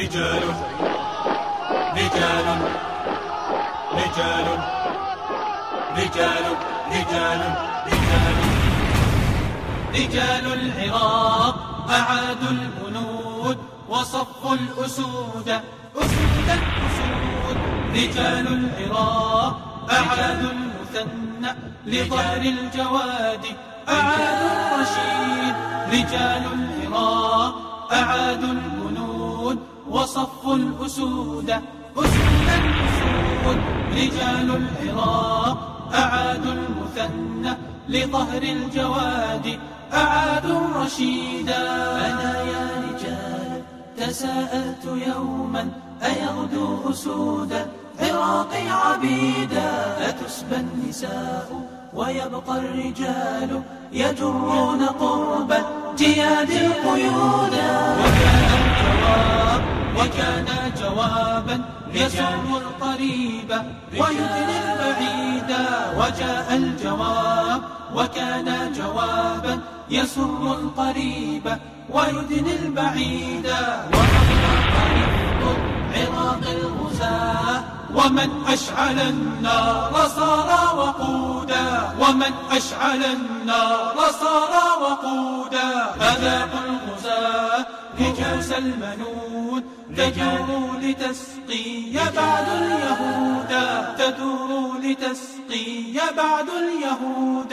رجال رجال رجال رجال رجال رجال. رجال العراق أعادوا الهنود وصفوا الأسود أسود الأسود. رجال العراق أعادوا المثنى لظهر الجواد أعادوا الرشيد. رجال العراق أعادوا الهنود وصفوا الأسود أسود الأسود رجال العراق أعادوا المثنى لظهر الجواد أعادوا الرشيدا أنا يا رجال تساءلت يوما أيغدو أسودا عراقي عبيدا أتسبى النساء ويبقى الرجال يجرون قرب جياد القيودا جوابا يسر القريب ويدني البعيد وجاء الجواب وكان جوابا يسر القريب ويدني البعيد. رفق عراق الغزاة ومن أشعل النار صار وقودا ومن أشعل النار صار وقودا. الغزاة رجوس المنون تجور لتسقي بعد اليهود تدور لتسقي بعد اليهود.